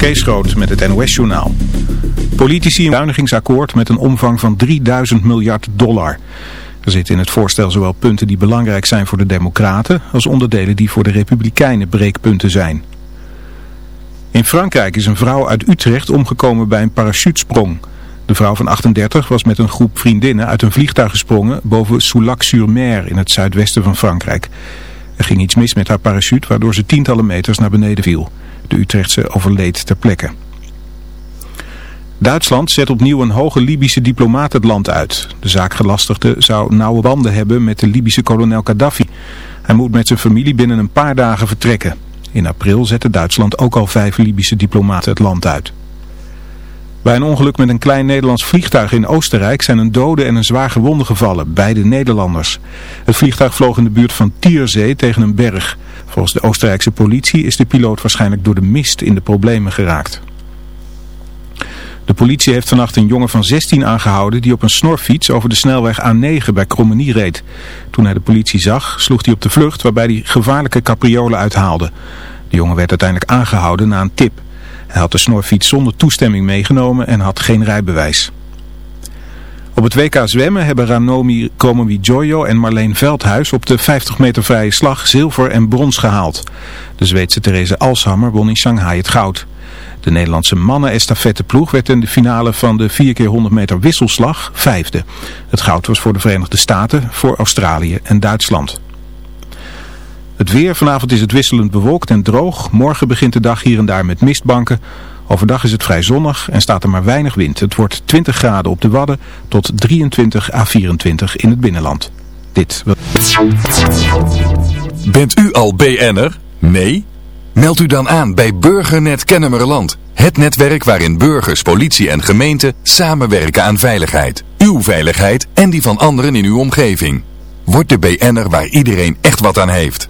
Kees Groot met het NOS-journaal. Politici een met een omvang van 3000 miljard dollar. Er zitten in het voorstel zowel punten die belangrijk zijn voor de democraten... als onderdelen die voor de republikeinen breekpunten zijn. In Frankrijk is een vrouw uit Utrecht omgekomen bij een parachutesprong. De vrouw van 38 was met een groep vriendinnen uit een vliegtuig gesprongen... boven Soulac-sur-Mer in het zuidwesten van Frankrijk. Er ging iets mis met haar parachute waardoor ze tientallen meters naar beneden viel... De Utrechtse overleed ter plekke. Duitsland zet opnieuw een hoge Libische diplomaat het land uit. De zaakgelastigde zou nauwe banden hebben met de Libische kolonel Gaddafi. Hij moet met zijn familie binnen een paar dagen vertrekken. In april zette Duitsland ook al vijf Libische diplomaten het land uit. Bij een ongeluk met een klein Nederlands vliegtuig in Oostenrijk zijn een dode en een zwaar gewonde gevallen, beide Nederlanders. Het vliegtuig vloog in de buurt van Tierzee tegen een berg. Volgens de Oostenrijkse politie is de piloot waarschijnlijk door de mist in de problemen geraakt. De politie heeft vannacht een jongen van 16 aangehouden die op een snorfiets over de snelweg A9 bij Krommenie reed. Toen hij de politie zag, sloeg hij op de vlucht waarbij hij gevaarlijke capriolen uithaalde. De jongen werd uiteindelijk aangehouden na een tip. Hij had de snorfiets zonder toestemming meegenomen en had geen rijbewijs. Op het WK zwemmen hebben Ranomi Kromowidjojo en Marleen Veldhuis op de 50 meter vrije slag zilver en brons gehaald. De Zweedse Therese Alshammer won in Shanghai het goud. De Nederlandse mannen estafetteploeg werd in de finale van de 4 keer 100 meter wisselslag vijfde. Het goud was voor de Verenigde Staten, voor Australië en Duitsland. Het weer, vanavond is het wisselend bewolkt en droog. Morgen begint de dag hier en daar met mistbanken. Overdag is het vrij zonnig en staat er maar weinig wind. Het wordt 20 graden op de Wadden tot 23 à 24 in het binnenland. Dit. Bent u al BN'er? Nee? Meld u dan aan bij Burgernet Kennemerland. Het netwerk waarin burgers, politie en gemeente samenwerken aan veiligheid. Uw veiligheid en die van anderen in uw omgeving. Word de BN'er waar iedereen echt wat aan heeft.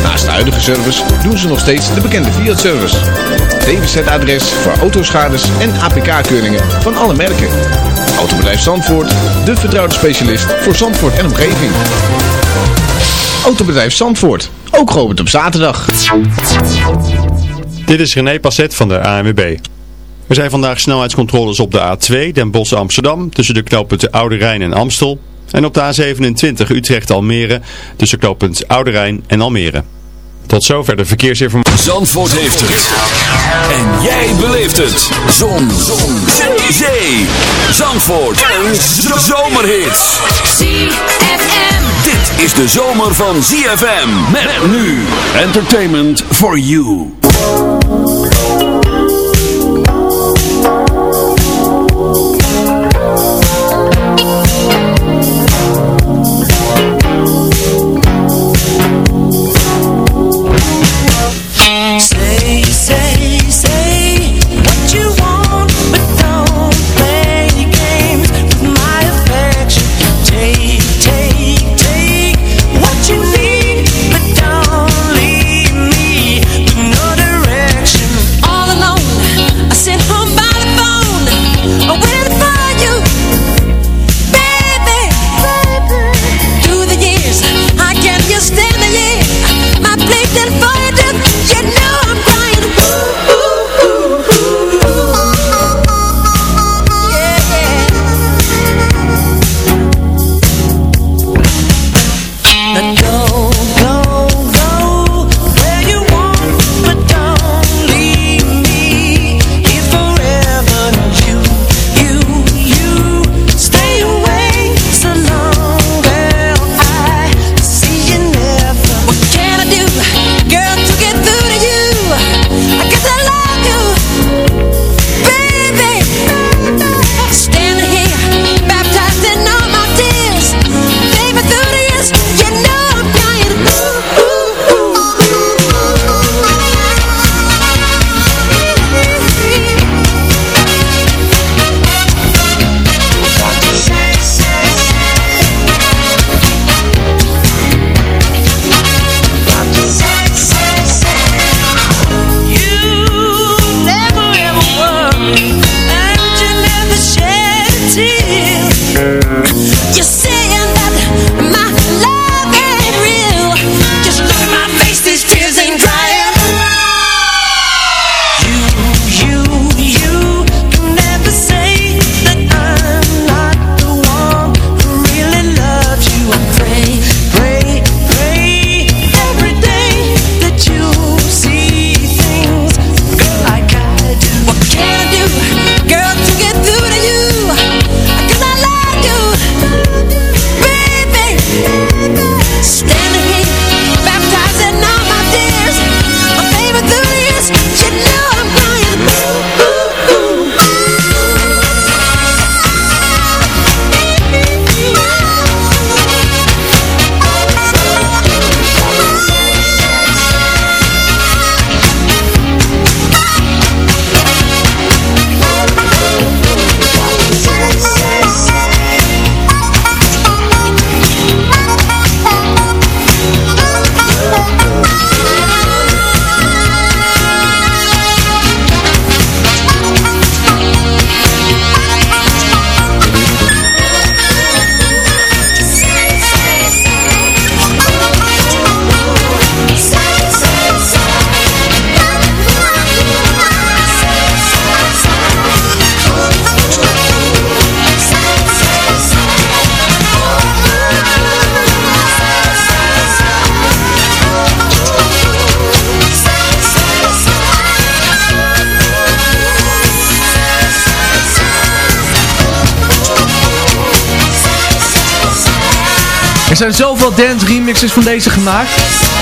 Naast de huidige service doen ze nog steeds de bekende Fiat-service. DWZ-adres voor autoschades en APK-keuringen van alle merken. Autobedrijf Zandvoort, de vertrouwde specialist voor Zandvoort en omgeving. Autobedrijf Zandvoort, ook geopend op zaterdag. Dit is René Passet van de ANWB. Er zijn vandaag snelheidscontroles op de A2 Den Bosch Amsterdam tussen de knooppunten Oude Rijn en Amstel. En op de A27 Utrecht-Almere tussen knooppunt Oude Rijn en Almere. Tot zover de verkeersinformatie. Zandvoort heeft het. En jij beleeft het. Zon. Zon. Zee. Zee. Zandvoort. Een zomerhit. ZFM. Dit is de zomer van ZFM. Met nu. Entertainment for you. You say zijn zoveel dance remixes van deze gemaakt.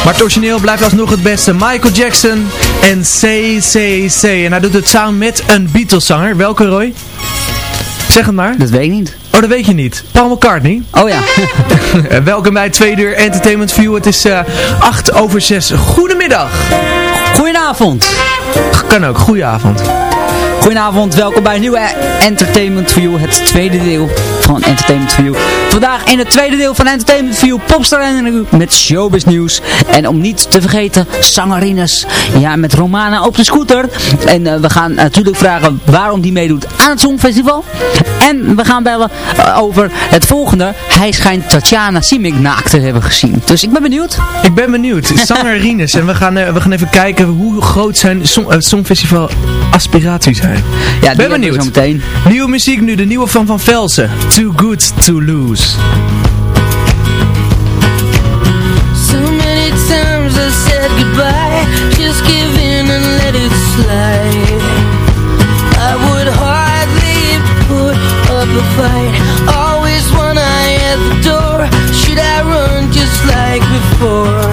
Maar het origineel blijft alsnog het beste. Michael Jackson en CCC. En hij doet het samen met een Beatles zanger. Welke Roy? Zeg het maar. Dat weet ik niet. Oh, dat weet je niet. Paul McCartney. Oh ja. Eh, Welkom bij Tweede Uur Entertainment View. Het is eh 8 over 6. Goedemiddag. Goedenavond. Kan ook. Goedenavond. Goedenavond, welkom bij een nieuwe Entertainment View, het tweede deel van Entertainment View. Vandaag in het tweede deel van Entertainment View, Popstar en met showbiz nieuws. En om niet te vergeten, zangerines, ja, met Romana op de scooter. En eh, we gaan natuurlijk vragen waarom die meedoet aan het Songfestival. En we gaan bellen eh, over het volgende. Hij schijnt Tatjana Simic naakt te hebben gezien. Dus ik ben benieuwd. Ik ben benieuwd. Zanger Rinus. En we gaan, eh, we gaan even kijken hoe groot zijn song, Songfestival aspiraties zijn. Ja, ben we benieuwd. Zo meteen. Nieuwe muziek nu. De nieuwe van Van Velsen. Too Good To Lose. So many times I said goodbye Just give in and let it slide I would hardly put up a fight Always one eye at the door Should I run just like before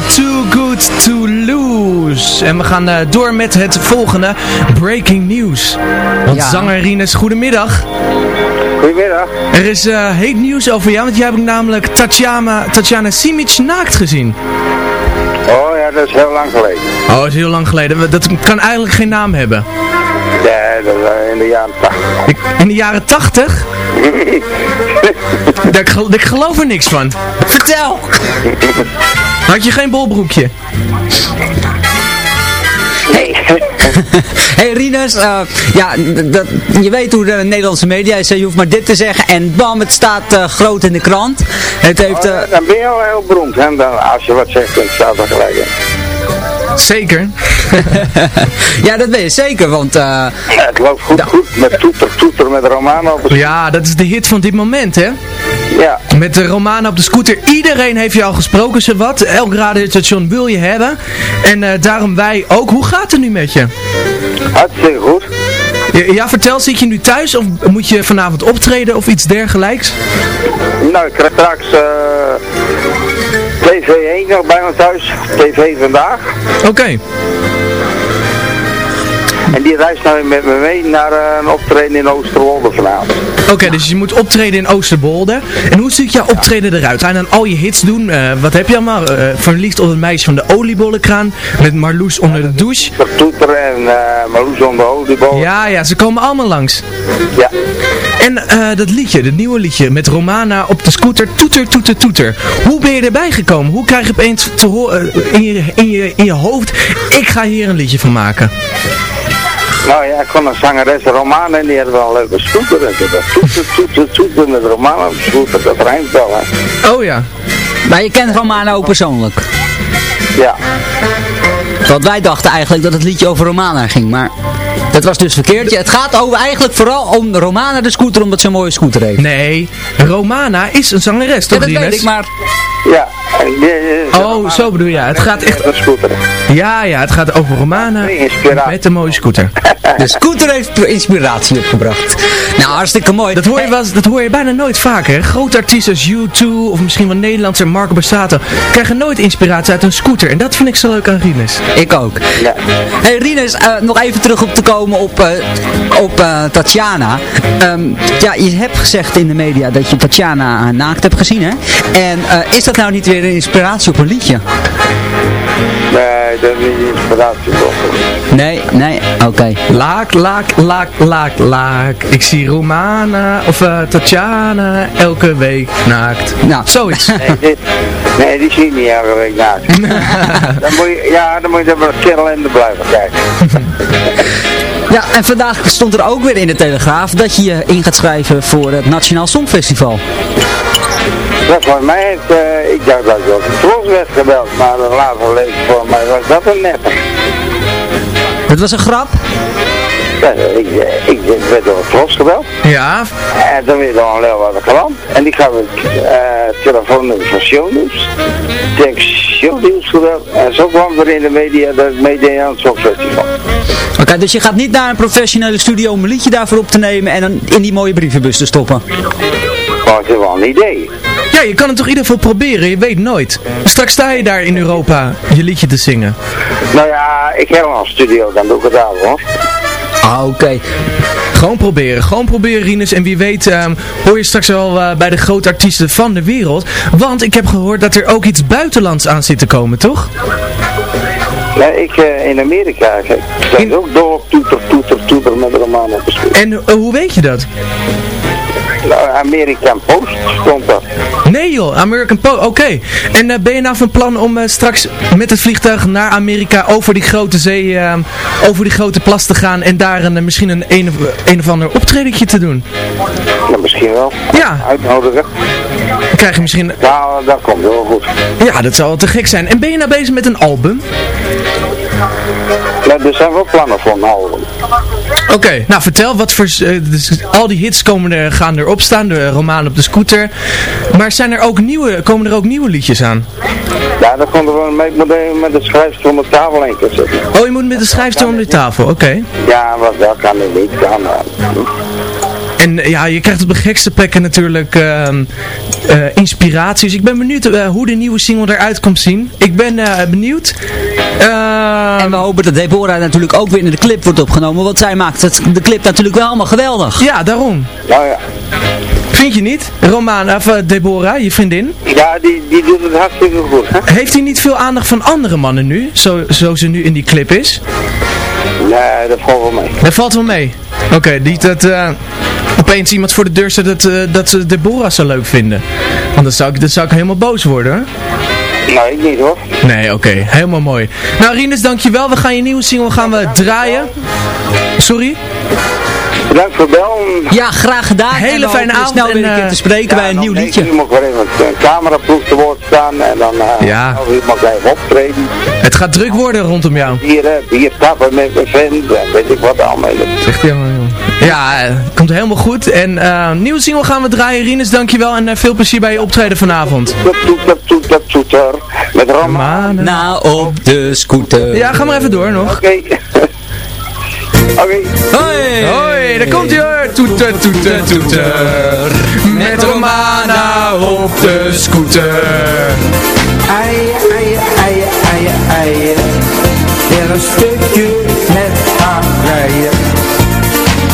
Too Good To Lose. En we gaan eh, door met het volgende. Breaking News. Want Ja. zanger Rinus, goedemiddag. Goedemiddag. Er is eh, heet nieuws over jou, want jij hebt namelijk Tatjana, Tatjana Simic naakt gezien. Oh ja, dat is heel lang geleden. Oh, dat is heel lang geleden. Dat kan eigenlijk geen naam hebben. Ja, dat was in de jaren 80. Ik- In de jaren 80? Daar, ik gel- ik geloof er niks van. Vertel! Had je geen bolbroekje? Hey, hey Rinus, eh, ja, dat, je weet hoe de Nederlandse media is. Je hoeft maar dit te zeggen en bam, het staat eh, groot in de krant. Het heeft... eh, Dan ben je al heel beroemd, hè? Dan, als je wat zegt, dan staat er gelijk in. Zeker. ja, dat weet je zeker, want... eh, Ja, het loopt goed, goed met toeter, toeter met Romano Ja, dat is de hit van dit moment, hè? Ja, Met de Romana op de scooter. Iedereen heeft je al gesproken, zowat. Elk radiostation wil je hebben. En eh, daarom wij ook. Hoe gaat het nu met je? hartstikke goed. Ja, ja, vertel, zit je nu thuis of moet je vanavond optreden of iets dergelijks? Nou, ik krijg straks eh TV 1 nog bij me thuis. TV vandaag. Oké. En die reist nou met me mee naar eh, een optreden in Oosterwolde vanavond. Oké, dus je moet optreden in Oosterbolde. En hoe ziet jouw optreden eruit? Ga je dan al je hits doen? Eh, wat heb je allemaal? Eh, verliefd op het meisje van de oliebollenkraan. Met Marloes onder de douche. Toeter, en eh Marloes om de oliebol. Ja, ja, ze komen allemaal langs. ja. En dat liedje, dat nieuwe liedje met Romana op de scooter, toeter, toeter, toeter. Hoe ben je erbij gekomen? Hoe krijg je opeens te horen in, je, in, je, in je hoofd, ik ga hier een liedje van maken? Nou ja, ik kon een zangeres Romana en die had wel een leuke scooter. En dat toeter, toeter, toeter met Romana op de scooter, dat rijmt wel hè. Oh ja. maar je kent Romano ook persoonlijk. Ja. Want wij dachten eigenlijk dat het liedje over Romana ging, maar dat was dus verkeerd. Ja, het gaat over eigenlijk vooral om Romana de scooter, omdat ze een mooie scooter heeft. Nee, Romana is een zangeres, Ja, toch dat weet ik, maar Ja. Oh, zo bedoel je. Het gaat echt... Een scooter. Ja, ja, het gaat over Romana met een mooie scooter. de scooter heeft inspiratie opgebracht. Nou, hartstikke mooi. Dat hoor je, wel, eens- dat hoor je bijna nooit vaker. Grote artiesten als U2 of misschien wel Nederlandse Marco Borsato krijgen nooit inspiratie uit een scooter. En dat vind ik zo leuk aan Rinus. Ik ook. Ja. Hey Rinus, eh, nog even terug op te komen op, eh, op eh, Tatjana. Ehm, ja, je hebt gezegd in de media dat je Tatjana naakt hebt gezien, hè? En eh, is dat nou niet weer een inspiratie op een liedje? Nee, dat is niet inspiratie toch. Nee, nee, oké. Laak, laak, laak, laak, laak. Ik zie Romana of eh, Tatjana elke week naakt. Nou. Zoiets. Nee, dit, nee, die zie je niet elke week naast. dan moet je, ja, dan moet je maar kerel in de blijven kijken. Ja, en vandaag stond er ook weer in de Telegraaf dat je je in gaat schrijven voor het Nationaal Songfestival. Dat voor mij eh, ik dacht dat ik op de tros werd gebeld, maar later leek voor mij was dat een nette. Het was een grap. Ja, ik, eh, ik werd door de tros gebeld Ja, en dan weer door een wat klant. En die gaf ik eh telefoonnummer van Shownieuws. Toen ik Shownieuws gebeld en zo kwam er in de media dat ik meedeed aan het Songfestival. Oké, dus je gaat niet naar een professionele studio om een liedje daarvoor op te nemen en dan in die mooie brievenbus te stoppen. Het is wel een idee. ja, je kan het toch in ieder geval proberen, je weet nooit. Straks sta je daar in Europa je liedje te zingen. Nou ja, ik heb al een studio, dan doe ik het daar hoor. Ah, oké. Gewoon proberen, gewoon proberen Rinus. En wie weet ehm, hoor je straks wel eh, bij de grote artiesten van de wereld. Want ik heb gehoord dat er ook iets buitenlands aan zit te komen, toch? Nee, ik eh, in Amerika, ik zijn In- ook door toeter, toeter, toeter met de stoel. En eh, hoe weet je dat? Nou, American Post stond dat. Nee joh, American Post, oké. En eh, ben je nou van plan om straks met het vliegtuig naar Amerika over die grote zee, over die grote plas te gaan en daar een, misschien een, een, of, een of ander optredentje te doen? Nou, misschien wel. Ja, Uitnodigen. Dan krijg je misschien... Nou, dat komt wel goed. Ja, dat zou wel te gek zijn. En ben je nou bezig met een album? Nou, er zijn wel plannen voor een album. Oké, nou vertel, wat voor, eh, dus al die hits komen er, gaan erop staan, de roman op de scooter. Maar zijn er ook nieuwe, komen er ook nieuwe liedjes aan? Ja, dan komt er wel mee, met de schrijfster om de tafel heen kunnen zitten. Oh, je moet met de schrijfster om de tafel, oké. Ja, wat dat kan ik niet. Kan, En eh, ja, je krijgt op de gekste plekken natuurlijk ehm eh, inspiratie. Dus ik ben benieuwd eh, hoe de nieuwe single eruit komt zien. Ik ben eh, benieuwd. Ehm, En we hopen dat Deborah natuurlijk ook weer in de clip wordt opgenomen, want zij maakt het, de clip natuurlijk wel allemaal geweldig. ja, daarom. nou ja. Vind je niet? Romana, of Deborah, je vriendin. Ja, die, die doet het hartstikke goed. Hè? Heeft hij niet veel aandacht van andere mannen nu? Zo, zo ze nu in die clip is? Nee, dat valt wel mee. Dat valt wel mee. Oké, niet dat eh, opeens iemand voor de deur zet dat, eh, dat ze Deborah zo leuk vinden. Want dan zou ik, dan zou ik helemaal boos worden. hoor. Nee, ik niet hoor. Nee, oké. Helemaal mooi. Nou, Rinus, dankjewel. We gaan je nieuwe single gaan we draaien. Sorry? Bedankt voor het bellen. Ja, graag gedaan. Hele fijne avond snel weer en, een keer eh, te spreken bij een nieuw liedje. Nu moet ik weer even een cameraploeg te woord staan en dan uh, Ja. mag ik even optreden. Het gaat druk worden rondom jou. Hier, hè, bier tappen met mijn vriend en weet ik wat allemaal. Zegt hij allemaal, joh. Ja, eh, komt helemaal goed. En eh nieuwe single gaan we draaien. Rinus, dankjewel. En eh, veel plezier bij je optreden vanavond. Dat toeter, toeter, toeter. Met. Nou, op de scooter. Ja, ga maar even door nog. Oké. Oké. Hoi! Hoi, daar komt hij hoor. Toeter, toeter, toeter. Met Romana op de scooter. Eien, eien, eien, eien, eien. Weer een stukje met haar rijden.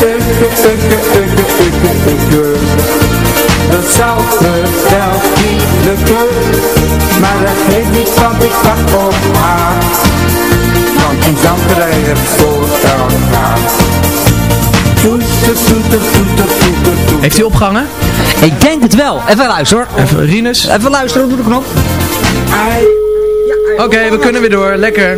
Ukke, ukke, ukke, ukke, ukke. Dat zal me wel niet lukken. Maar dat geeft niet, want ik wacht op haar. Want in zandrijden voor elkaar. Toeter, toeter, toeter, toeter, toeter. Heeft hij opgehangen? Ik denk het wel. Even luisteren hoor. Even, Rinus. Even luisteren, doe de knop. Oké, we kunnen weer door. Lekker.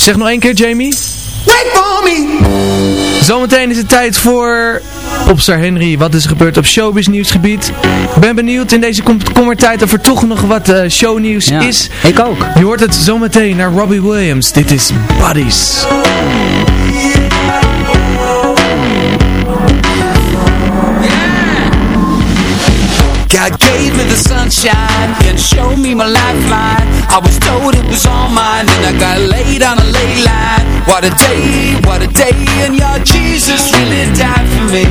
Zeg nog één keer, Jamie. Wait for me! Zometeen is het tijd voor... Opstar Henry, wat is er gebeurd op showbiz nieuwsgebied? Ben benieuwd in deze kommertijd of er toch nog wat eh, shownieuws is. ik ook. Je hoort het zometeen naar Robbie Williams. Dit is Buddies. Yeah. the sunshine and showed me my lifeline. I was told it was all mine, and I got laid on a ley line. What a day, what a day, and your Jesus really died for me.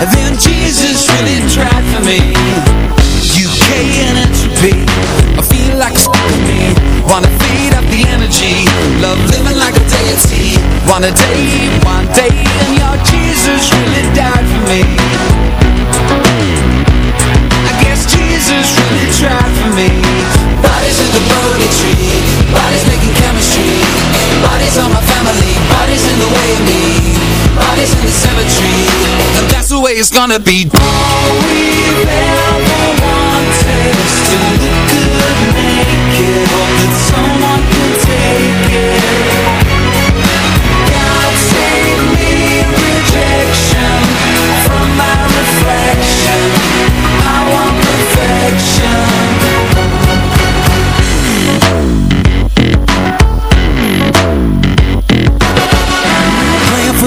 And then Jesus really tried for me. UK and entropy, I feel like stopping me. Wanna feed up the energy, love living like a deity. Wanna day, one day, and your Jesus really the way of me Bodies in the cemetery. And that's the way it's gonna be. All we ever wanted Is to look good naked. Hope that someone can take it. God save me rejection From my reflection. I want perfection.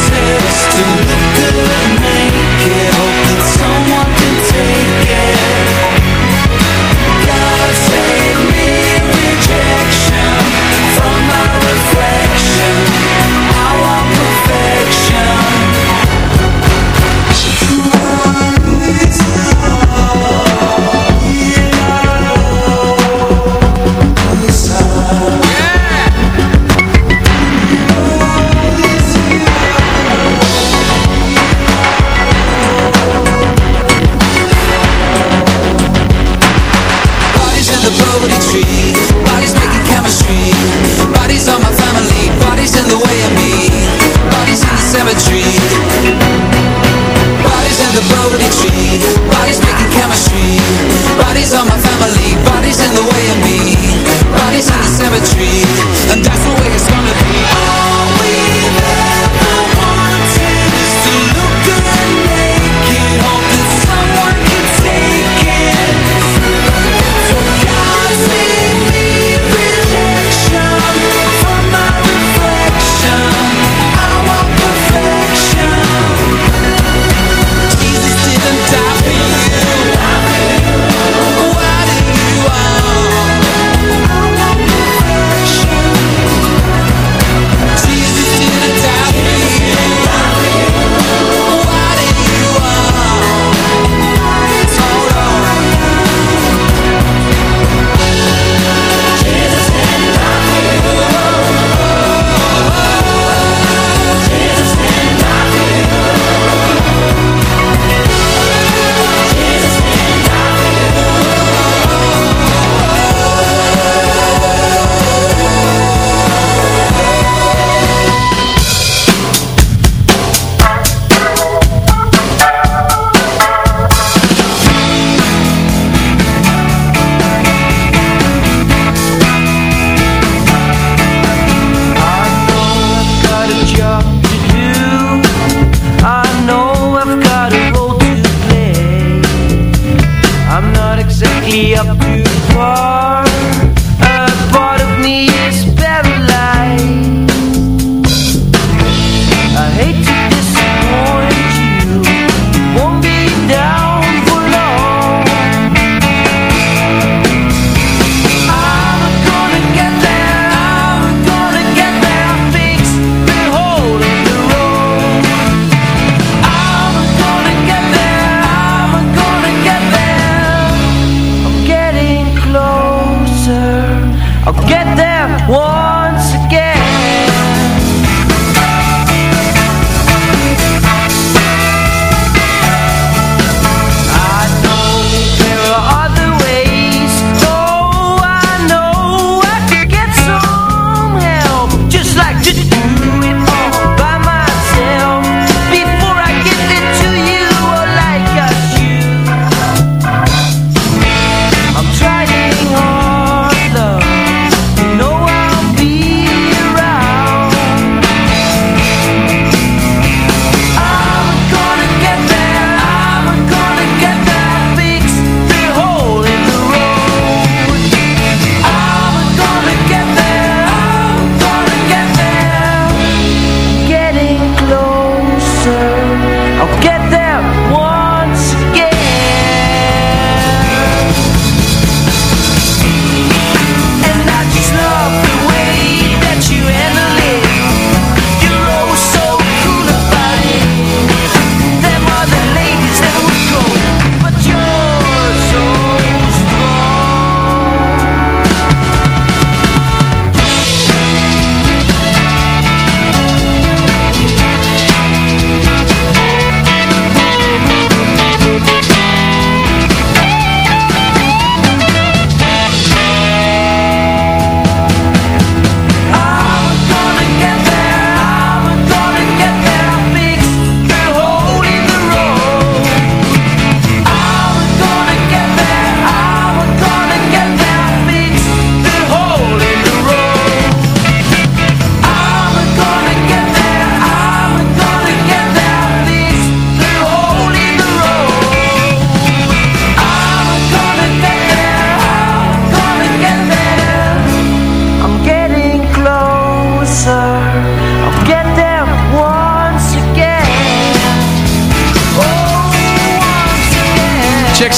Is to look good naked Hope that someone can take it God save me rejection From my reflection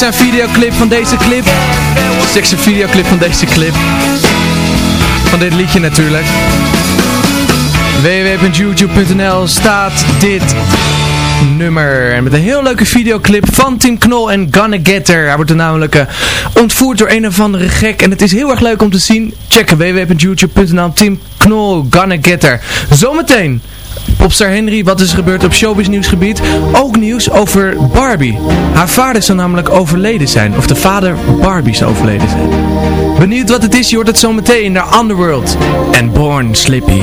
Check videoclip van deze clip. Check zijn videoclip van deze clip. Van dit liedje natuurlijk. www.youtube.nl staat dit nummer. En met een heel leuke videoclip van Tim Knol en Gonna Get Her. Hij wordt er namelijk eh, ontvoerd door een of andere gek. En het is heel erg leuk om te zien. Checken www.youtube.nl Tim Knol, Gonna Get Her. Zometeen. Popstar Henry, wat is er gebeurd op showbiz nieuwsgebied? Ook nieuws over Barbie. Haar vader zou namelijk overleden zijn. Of de vader Barbie zou overleden zijn. Benieuwd wat het is, je hoort het zometeen naar Underworld. En Born Slippy.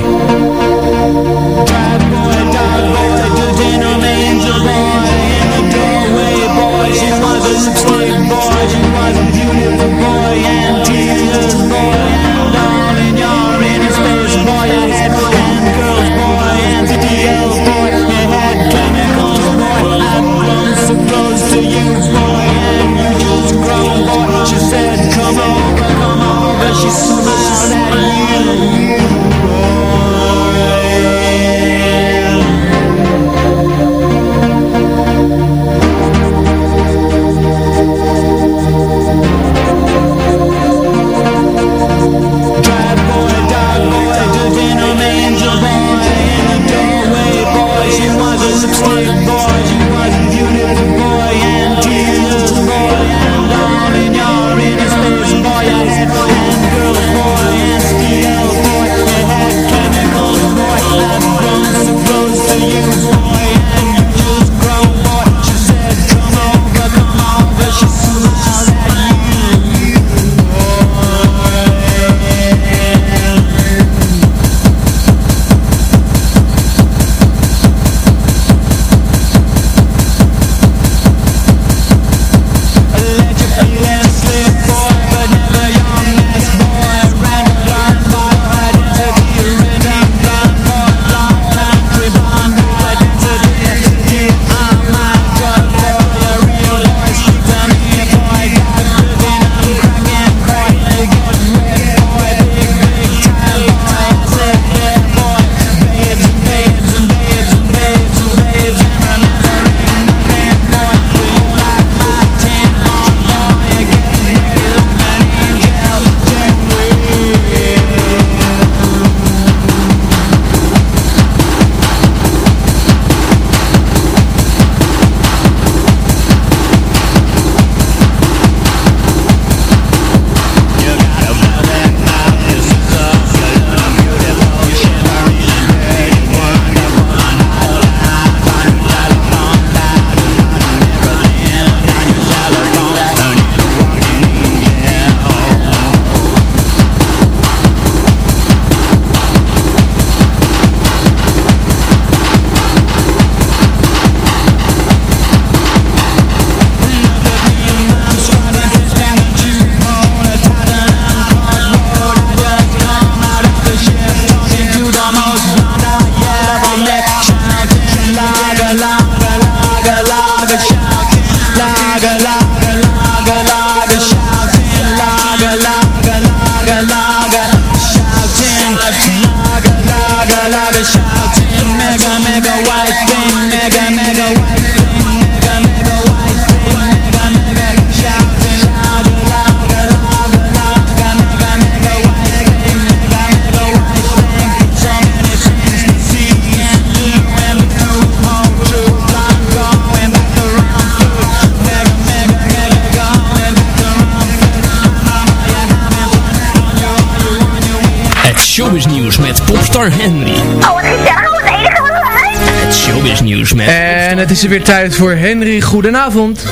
Weer tijd voor Henry. Goedenavond.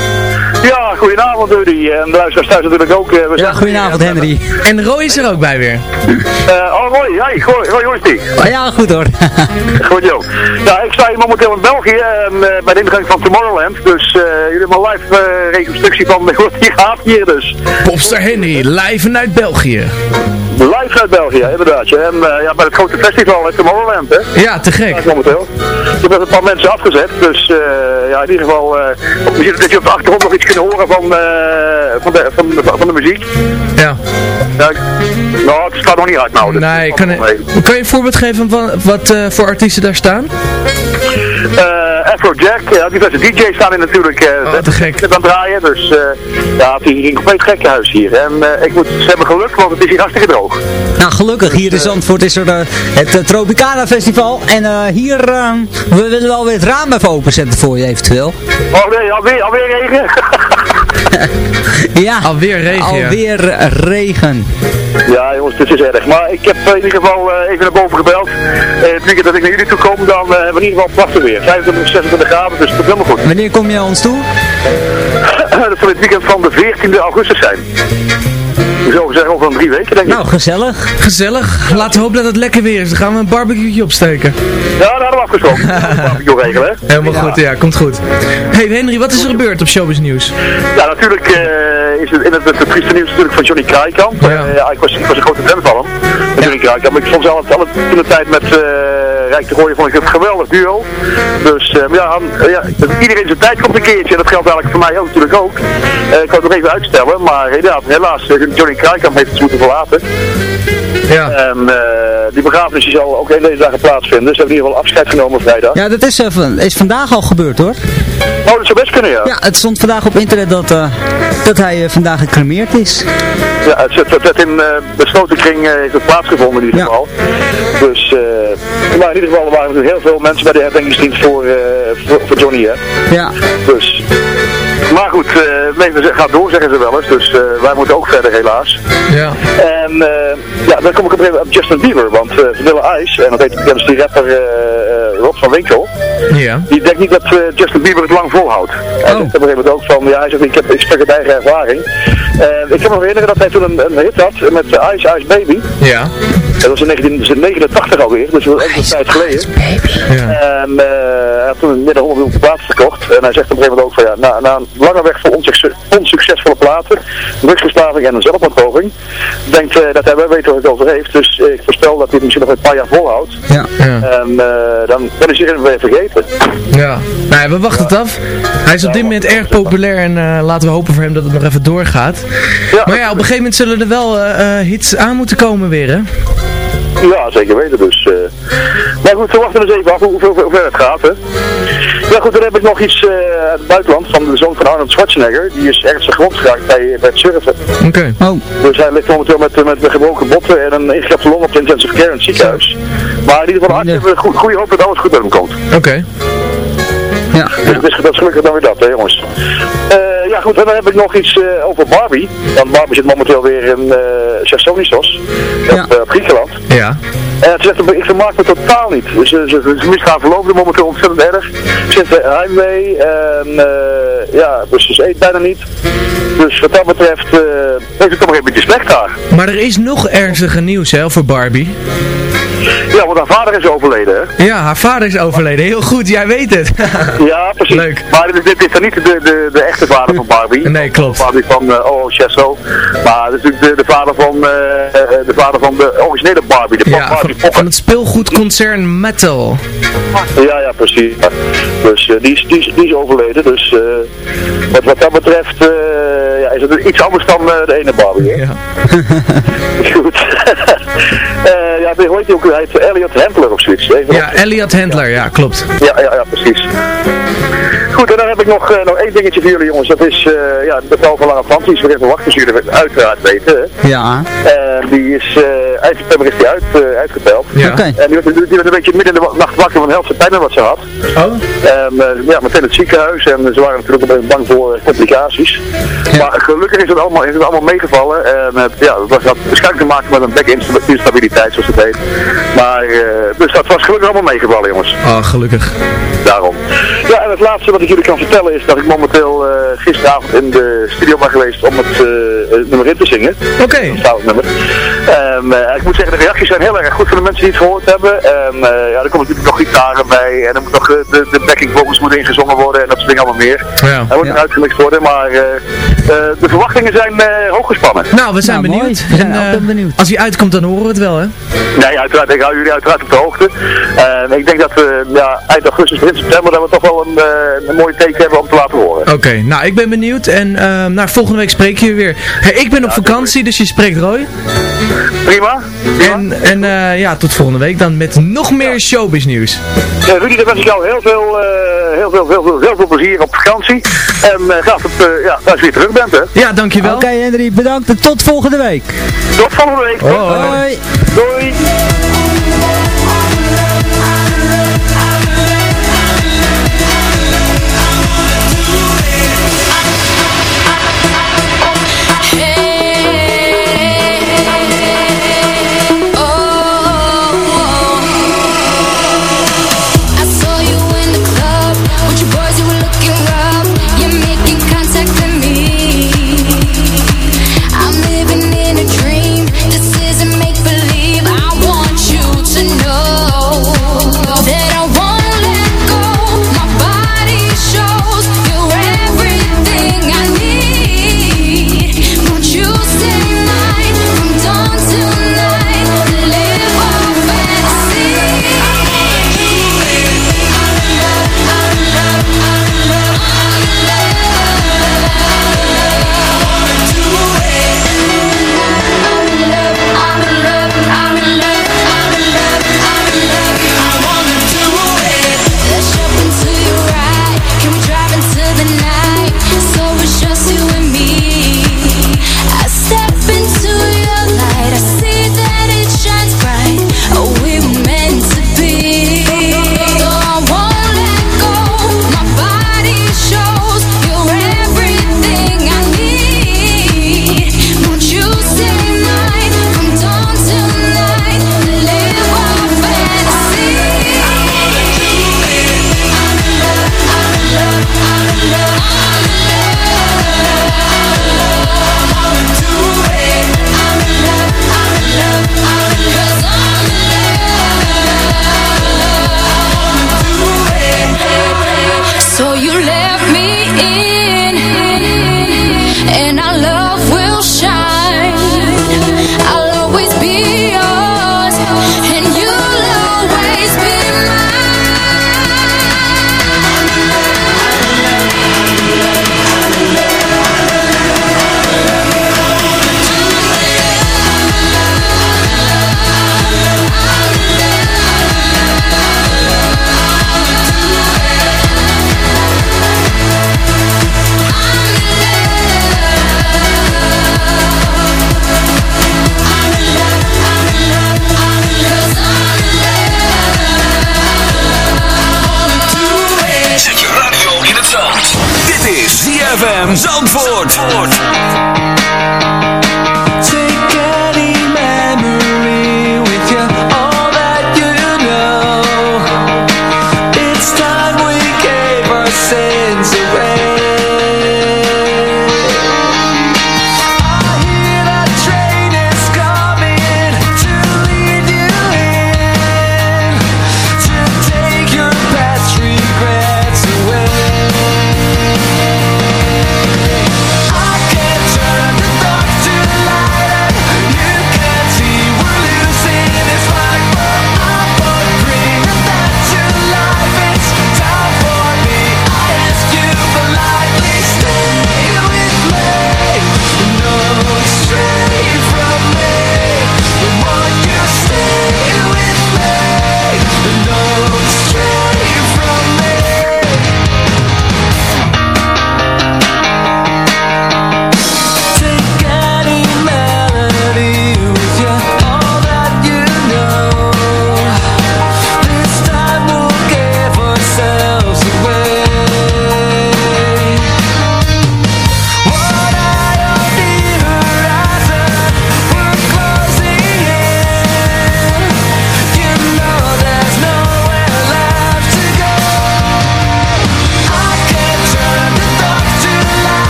Ja, goedenavond Rudy. En de luisteraars thuis natuurlijk ook. eh, We zijn- Goedenavond Henry. En Roy is er ook bij weer. Eh, oh Roy, hey, Roy, Roy, hoe is die? Oh, ja, goed hoor. Goed joh. Ja, ik sta hier momenteel in België en, eh, bij de ingang van Tomorrowland. Dus eh jullie hebben een live reconstructie van wat hier gaat hier dus. Popstar Henry, live vanuit België. Live uit België, inderdaad. En eh, ja, bij het grote festival in Tomorrowland, hè. Ja, te gek. Ja, momenteel. Ik heb een paar mensen afgezet, dus eh, ja, in ieder geval, misschien dat je op de achtergrond nog iets kunt horen van, van, de, van, de, van de muziek. Ja. Nou, het staat nog niet uit nou. dus Nee, kan, kan je een voorbeeld geven van wat voor artiesten daar staan? Eh, Afrojack, ja, diverse DJ's staan hier natuurlijk eh Oh, te gek. aan draaien. Dus eh, ja, het is hier een compleet gekke huis hier. En eh, ik moet, ze hebben geluk, want het is hier hartstikke droog. Nou, gelukkig. Hier in Zandvoort is er eh, het eh, Tropicana Festival. En eh, hier, eh, we willen wel weer het raam even openzetten voor je eventueel. Oh nee, alweer, alweer regen? Ja. Alweer regen, ja. Alweer regen. ja jongens, het is erg. Maar ik heb eh, in ieder geval eh, even naar boven gebeld. Eh, het weekend dat ik naar jullie toe kom, dan eh, hebben we in ieder geval prachtig weer. 25, 26 graden, dus dat is helemaal goed. Wanneer kom je ons toe? dat zal het weekend van de 14e augustus zijn. Ik zou zeggen over een drie weken denk ik. Nou, gezellig. Gezellig. Laten we hopen dat het lekker weer is. Dan gaan we een barbecue opsteken. Ja, daar hadden we afgesproken. barbecue regelen, hè? Helemaal goed, ja, komt goed. Hey Henry, wat is er gebeurd op Showbiz News? Ja, natuurlijk eh, is het in het, het, het trieste nieuws natuurlijk van Johnny Kraaikamp. Ja. Eh, ja, ik, was, ik was een grote fan van hem. Van Johnny Kraaikamp. Ik vond ze altijd, altijd in de tijd met eh Rijk de Gooien vond ik het een geweldig duo. Dus eh, maar ja, ja, iedereen zijn tijd komt een keertje. En dat geldt eigenlijk voor mij ook natuurlijk ook. Eh, ik kan het nog even uitstellen. Maar inderdaad, helaas, Johnny Kraaikamp heeft het moeten verlaten. Ja. En eh, die begrafenis die zal ook in deze dagen plaatsvinden. Dus we hebben in ieder geval afscheid genomen vrijdag. Ja, dat is, eh, is vandaag al gebeurd hoor. Oh, dat zou best kunnen, ja. Ja, het stond vandaag op internet dat, eh, dat hij vandaag gecremeerd is. Ja, het, het in besloten kring heeft het plaatsgevonden in ieder Ja. geval. Dus, maar in ieder geval er waren natuurlijk heel veel mensen bij de herdenkingsdienst voor, voor, voor Johnny, hè. Ja. Dus, maar goed, eh, het leven ze- gaat door, zeggen ze wel eens. Dus eh, wij moeten ook verder, helaas. Ja. En eh, ja, dan kom ik op een gegeven moment op Justin Bieber, want Vanilla Ice, en dat heet bekend die rapper eh, eh, Rob van Winkel, Ja. die denkt niet dat eh, Justin Bieber het lang volhoudt. Hij Oh. een gegeven moment ook van, ja, hij zegt, ik, heb, ik spreek uit eigen ervaring. Eh, ik kan me herinneren dat hij toen een, een hit had met eh, Ice Ice Baby. Ja. Dat was in 1989 alweer, dus dat was echt een tijd geleden. Ja. En eh, hij had toen midden 100 miljoen platen verkocht. En hij zegt op een gegeven moment ook van ja, na, na een lange weg voor onsucces, onsuccesvolle platen, drugsverslaving en een zelfmoordpoging, denkt eh, dat hij wel weet waar het over heeft. Dus ik voorspel dat hij het misschien nog een paar jaar volhoudt. Ja. Ja. En eh, dan, dan is hij er weer vergeten. Ja. Nou, ja, we wachten het af. Hij is op dit moment erg populair en eh, laten we hopen voor hem dat het nog even doorgaat. Ja, Maar ja, op een gegeven moment zullen er wel hits aan moeten komen weer, hè? Ja, zeker weten dus. eh. Maar goed, we wachten dus even af hoe, hoe, hoe ver het gaat. Hè. Ja goed, dan heb ik nog iets eh, uit het buitenland van de zoon van Arnold Schwarzenegger. Die is ergens gewond geraakt bij, bij het surfen. Oké. Oh, Dus hij ligt momenteel met, met gebroken botten en een ingekapte long op de intensive care in het ziekenhuis. Maar in ieder geval, Ja. we goed, goede hoop dat alles goed met hem komt. Oké. Ja. Dus is, dat is gelukkig dan weer dat, hè jongens. Eh, ja goed, en dan heb ik nog iets eh, over Barbie. Want Barbie zit momenteel weer in uh, Chersonistos, Ja. op, op Griekenland. Ja. En het zegt, ik vermaak me totaal niet. Dus ze, ze, ze mist haar verloofde momenteel ontzettend erg. Ze zit uh, heimwee en uh, ja, dus ze eet bijna niet. Dus wat dat betreft uh, heeft het toch nog een beetje slecht daar. Maar er is nog ernstiger nieuws, hè, voor Barbie. Ja, want haar vader is overleden, hè? Ja, haar vader is overleden. Heel goed, jij weet het. ja, precies. Leuk. Maar dit, is dan niet de, de, de echte vader van Barbie. Nee, klopt. De vader van uh, Oh Chesso. Maar dit is natuurlijk de, de vader van uh, de vader van de originele Barbie, de ja, Barbie van, van het speelgoedconcern Metal. Ja, ja, precies. Dus uh, die, is, die, is, die is overleden. Dus wat, wat dat betreft ja, is het iets anders dan de ene Barbie. Hè? Ja. Goed. ja, hoe heet hij ook? Hij heet Elliot Handler of zoiets. Even ja, Elliot Handler, ja, klopt. Ja, ja, ja, precies. Goed, en dan heb ik nog, uh, nog één dingetje voor jullie jongens. Dat is uh, ja, de van Lange Frans. Die is weer even wachten, zoals jullie uiteraard weten. Hè? Ja. En die is, uh, eind september is die uit, uitgeteld. Ja. Okay. En die, werd een beetje midden in de nacht wakker van helse pijn wat ze had. Oh? En ja, meteen het ziekenhuis. En ze waren natuurlijk een bang voor complicaties. Ja. Maar gelukkig is het allemaal, is het allemaal meegevallen. En het, ja, dat had waarschijnlijk te maken met een bekinstabiliteit, zoals het heet. Maar, dus dat was gelukkig allemaal meegevallen, jongens. Oh, gelukkig. Daarom. Ja, en het laatste wat ik jullie kan vertellen is dat ik momenteel uh, gisteravond in de studio ben geweest om het, het nummer in te zingen. Oké. Okay. Um, uh, ik moet zeggen, de reacties zijn heel erg goed voor de mensen die het gehoord hebben. En ja, er komen natuurlijk nog gitaren bij en er moet nog de, de backing vocals moeten ingezongen worden en dat soort dingen allemaal meer. Ja. Er moet nog ja. uitgemixt worden, maar de verwachtingen zijn hoog gespannen. Nou, we zijn nou, benieuwd. We zijn en, benieuwd. Als hij uitkomt, dan horen we het wel, hè? Nee, uiteraard. Ik hou jullie uiteraard op de hoogte. En ik denk dat we ja, eind augustus, begin september, dat we toch wel een, uh, een mooie teken hebben om te laten horen. Oké, okay, nou ik ben benieuwd en uh, nou, volgende week spreek je weer. Hey, ik ben op ja, vakantie, dus je spreekt Roy. Prima. En, eh, ja, tot volgende week dan met nog meer showbiz nieuws. Uh, Rudy, dan wens ik jou heel veel, eh, heel, veel, heel, veel, heel veel plezier op vakantie. En uh, graag op, ja, als je weer terug bent. Hè. Ja, dankjewel. Oké okay, Henry, bedankt en tot volgende week. Tot volgende week. Hoi. Hoi. Doei.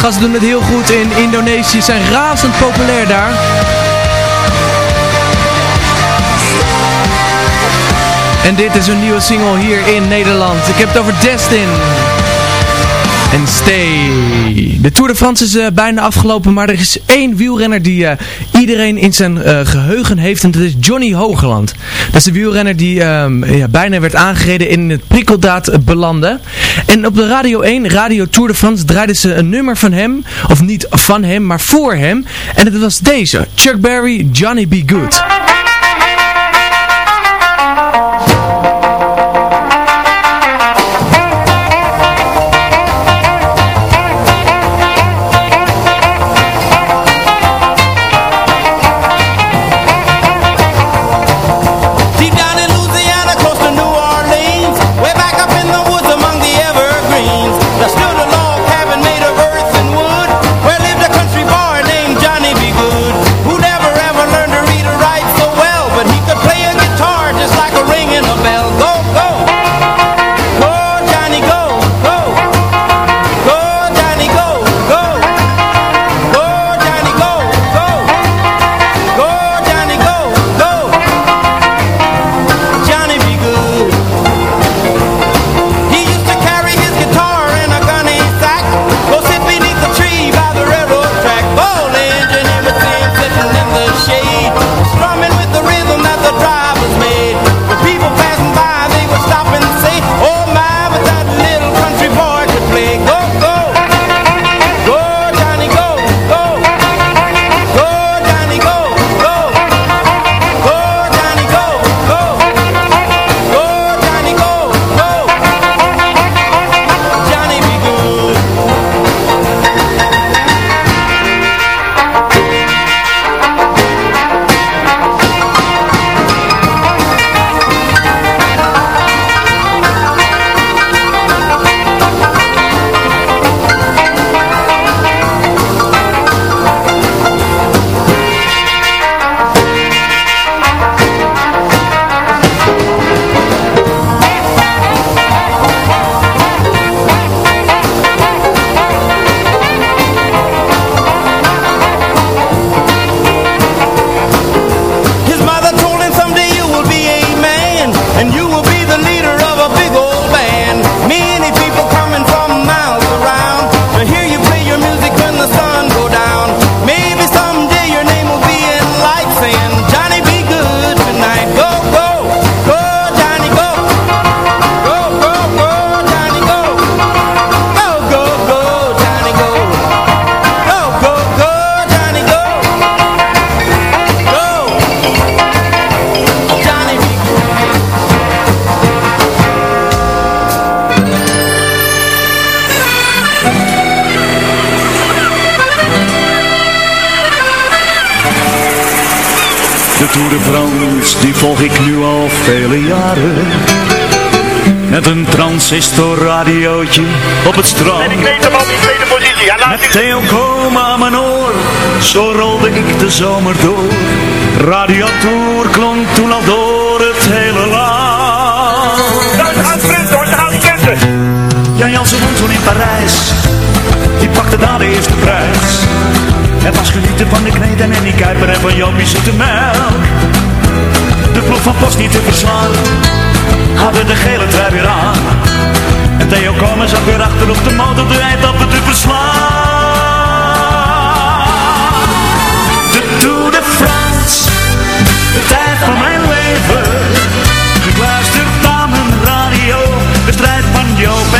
Gasten doen het heel goed in Indonesië, zijn razend populair daar. En dit is een nieuwe single hier in Nederland. Ik heb het over Destin. En Stay. De Tour de France is eh, bijna afgelopen, maar er is één wielrenner die eh, iedereen in zijn eh, geheugen heeft. En dat is Johnny Hogeland. Dat is de wielrenner die ehm, ja, bijna werd aangereden in het prikkeldaad belanden. En op de Radio 1, Radio Tour de France, draaiden ze een nummer van hem. Of niet van hem, maar voor hem. En het was deze. Chuck Berry, Johnny Be Good. Op het strand. En ik weet hem op die tweede positie. Ja, laat Met Theo Koma aan mijn oor, zo rolde ik de zomer door. Radio Tour klonk toen al door het hele land. Gaan sprinten hoor, gaan sprinten. Jan Jansen woont toen in Parijs, die pakte daar de eerste prijs. Het was genieten van de kneden en die kuiper en van Jopie zoete melk. De ploeg van Post niet te verslaan, hadden de gele trui weer aan. Theo Komen zat weer achter op de motor de eindappen te verslaan. De Tour de France, de tijd van mijn leven. Gekluisterd aan mijn radio, de strijd van Joop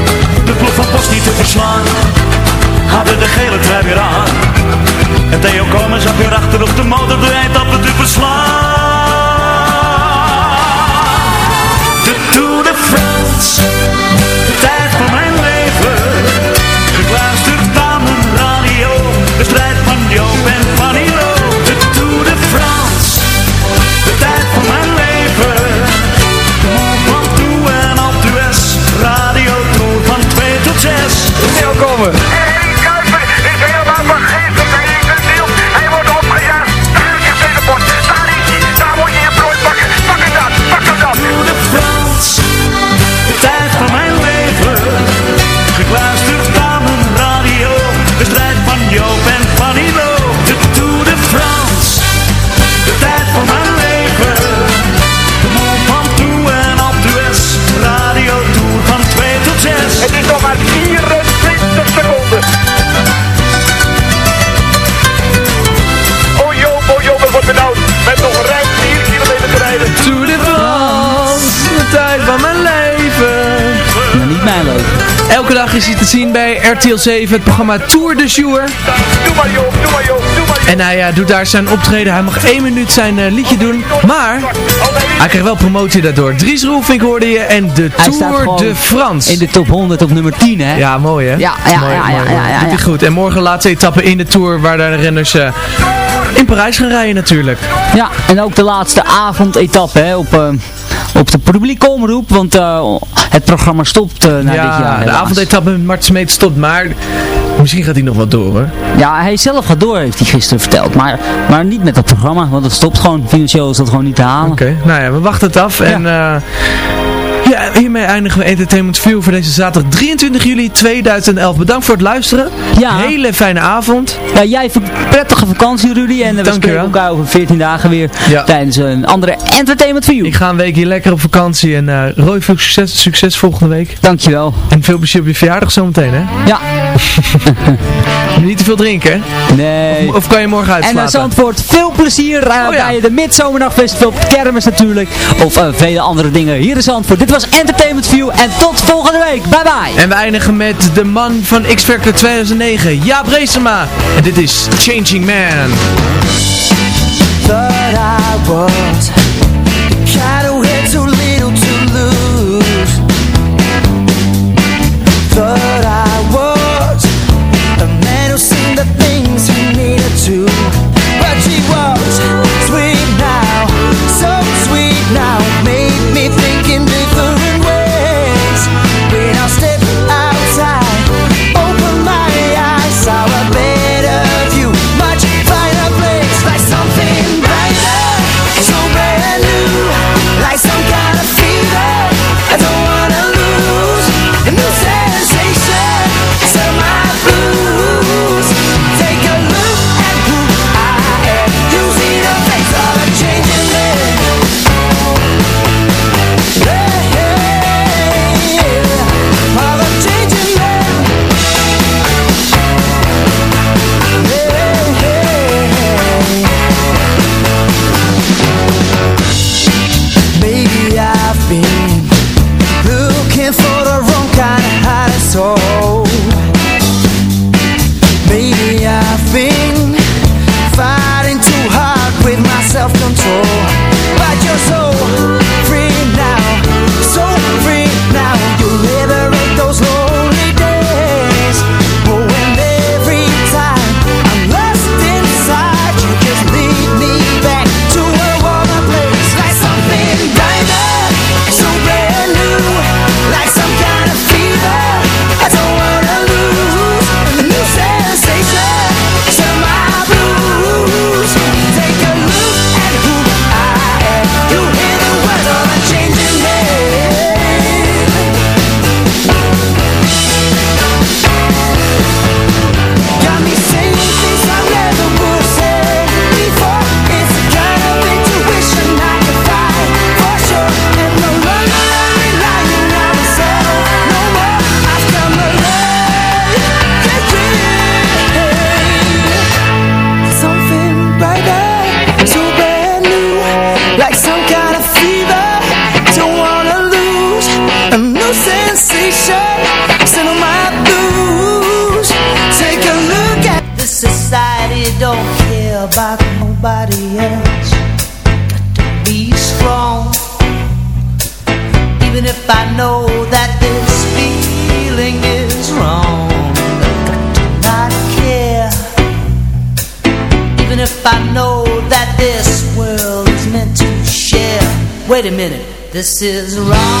De ploeg van Post niet te verslaan, hadden de gele trui weer aan. En Theo Komen zat weer achter op de motor de eindappen te verslaan. De Tour de France, de tijd van mijn leven. Gekluisterd aan mijn radio, de strijd van Joop en Fanny Welkom. Zien bij RTL 7, het programma Tour de Jour. En hij eh, doet daar zijn optreden. Hij mag één minuut zijn eh, liedje doen. Maar hij krijgt wel promotie daardoor. Dries Roelvink hoorde je en de Hij Tour de France. In de top 100 op nummer 10, hè? Ja, mooi hè? Ja, ja, Mooi, ja, mooi, ja, mooi. ja, ja, Doet hij ja. goed. En morgen laatste etappe in de Tour waar de renners eh, in Parijs gaan rijden natuurlijk. Ja, en ook de laatste avondetappe hè, op, eh, op de publieke omroep, want eh, het programma stopt eh, na dit jaar ja, de avondetappe met Mart Smeet stopt, maar misschien gaat hij nog wat door hoor. Ja, hij zelf gaat door, heeft hij gisteren verteld, maar, maar niet met het programma, want het stopt gewoon, financieel is dat gewoon niet te halen. Oké, nou ja, we wachten het af. En eh, ja, hiermee eindigen we Entertainment View voor deze zaterdag 23 juli 2011. Bedankt voor het luisteren. Ja. Hele fijne avond. Ja, jij v- prettige vakantie Rudy en we spreken elkaar over 14 dagen weer Ja. tijdens een andere Entertainment View. Ik ga een weekje lekker op vakantie en eh Roy, veel succes, succes volgende week. Dankjewel. En veel plezier op je verjaardag zometeen, hè? Ja, Niet te veel drinken, hè? nee. Of kan je morgen En naar uitslapen? Zandvoort, veel plezier uh, Oh ja. bij de Midzomernachtfestival, kermis natuurlijk, of eh, vele andere dingen hier in Zandvoort. Dit was Entertainment View en tot volgende week. Bye bye. En we eindigen met de man van X Factor 2009, Jaap Reesema. En dit is Changing Man. Thought I was the kind who had too little to lose. Thought I was a man who seen the things he needed to. But she was sweet now, so sweet now, made me think this is wrong.